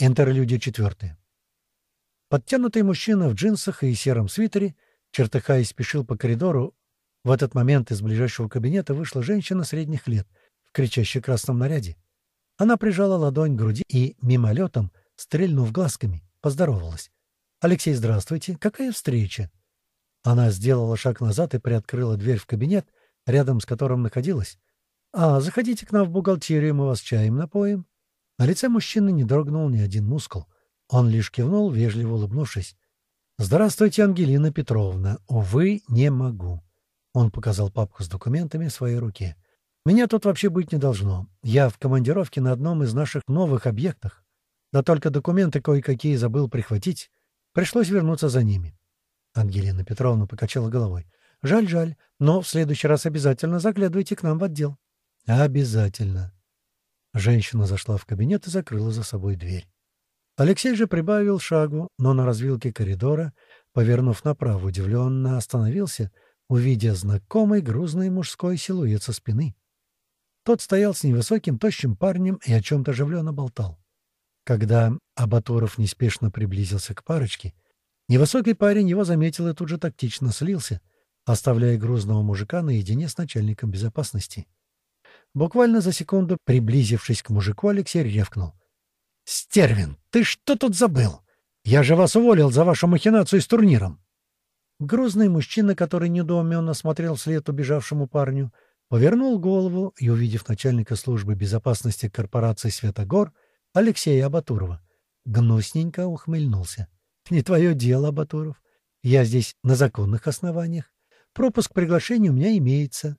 Интерлюдия четвертая. Подтянутый мужчина в джинсах и сером свитере, чертыхаясь, спешил по коридору. В этот момент из ближайшего кабинета вышла женщина средних лет в кричащей красном наряде. Она прижала ладонь к груди и, мимолетом, стрельнув глазками, поздоровалась. «Алексей, здравствуйте. Какая встреча?» Она сделала шаг назад и приоткрыла дверь в кабинет, рядом с которым находилась. «А, заходите к нам в бухгалтерию, мы вас чаем напоим». На лице мужчины не дрогнул ни один мускул. Он лишь кивнул, вежливо улыбнувшись. «Здравствуйте, Ангелина Петровна. Увы, не могу». Он показал папку с документами в своей руке. «Меня тут вообще быть не должно. Я в командировке на одном из наших новых объектах. Да только документы кое-какие забыл прихватить. Пришлось вернуться за ними». Ангелина Петровна покачала головой. «Жаль, жаль, но в следующий раз обязательно заглядывайте к нам в отдел». «Обязательно». Женщина зашла в кабинет и закрыла за собой дверь. Алексей же прибавил шагу, но на развилке коридора, повернув направо, удивленно остановился, увидя знакомый грузный мужской силуэт со спины. Тот стоял с невысоким, тощим парнем и о чем-то оживленно болтал. Когда Абатуров неспешно приблизился к парочке, невысокий парень его заметил и тут же тактично слился, оставляя грузного мужика наедине с начальником безопасности. Буквально за секунду, приблизившись к мужику, Алексей ревкнул. «Стервин, ты что тут забыл? Я же вас уволил за вашу махинацию с турниром!» Грузный мужчина, который недоуменно смотрел вслед убежавшему парню, повернул голову и, увидев начальника службы безопасности корпорации «Светогор», Алексея Абатурова, гнусненько ухмыльнулся. «Не твое дело, Абатуров. Я здесь на законных основаниях. Пропуск приглашения у меня имеется.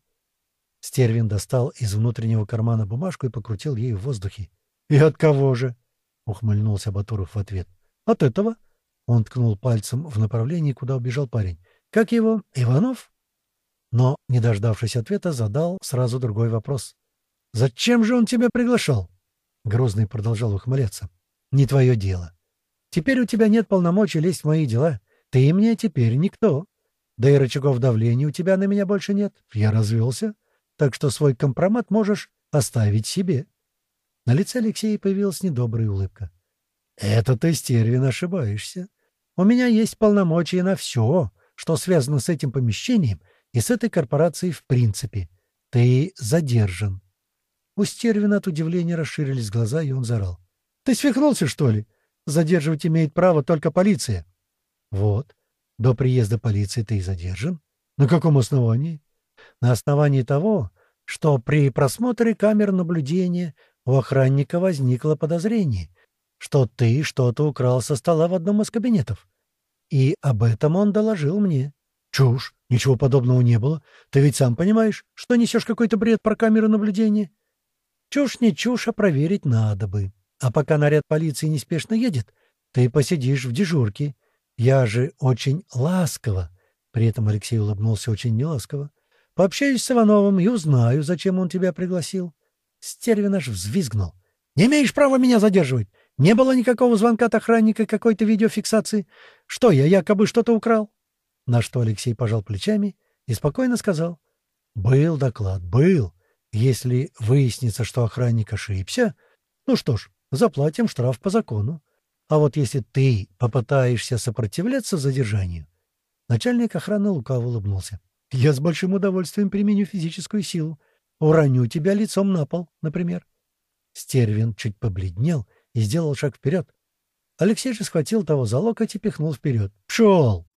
Стервин достал из внутреннего кармана бумажку и покрутил ею в воздухе. «И от кого же?» — ухмыльнулся Батуров в ответ. «От этого?» — он ткнул пальцем в направлении, куда убежал парень. «Как его? Иванов?» Но, не дождавшись ответа, задал сразу другой вопрос. «Зачем же он тебя приглашал?» Грозный продолжал ухмыляться. «Не твое дело. Теперь у тебя нет полномочий лезть в мои дела. Ты мне теперь никто. Да и рычагов давления у тебя на меня больше нет. Я развелся так что свой компромат можешь оставить себе». На лице Алексея появилась недобрая улыбка. «Это ты, стервин, ошибаешься. У меня есть полномочия на все, что связано с этим помещением и с этой корпорацией в принципе. Ты задержан». У стервина от удивления расширились глаза, и он заорал. «Ты свихнулся, что ли? Задерживать имеет право только полиция». «Вот. До приезда полиции ты задержан. На каком основании?» На основании того, что при просмотре камер наблюдения у охранника возникло подозрение, что ты что-то украл со стола в одном из кабинетов. И об этом он доложил мне. Чушь, ничего подобного не было. Ты ведь сам понимаешь, что несешь какой-то бред про камеру наблюдения. Чушь не чушь, а проверить надо бы. А пока наряд полиции неспешно едет, ты посидишь в дежурке. Я же очень ласково. При этом Алексей улыбнулся очень неласково. Пообщаюсь с Ивановым и узнаю, зачем он тебя пригласил. Стервин аж взвизгнул. «Не имеешь права меня задерживать. Не было никакого звонка от охранника какой-то видеофиксации. Что, я якобы что-то украл?» На что Алексей пожал плечами и спокойно сказал. «Был доклад, был. Если выяснится, что охранник ошибся, ну что ж, заплатим штраф по закону. А вот если ты попытаешься сопротивляться задержанию...» Начальник охраны лукаво улыбнулся. Я с большим удовольствием применю физическую силу. Уроню тебя лицом на пол, например. Стервин чуть побледнел и сделал шаг вперед. Алексей же схватил того за локоть и пихнул вперед. «Пшел!»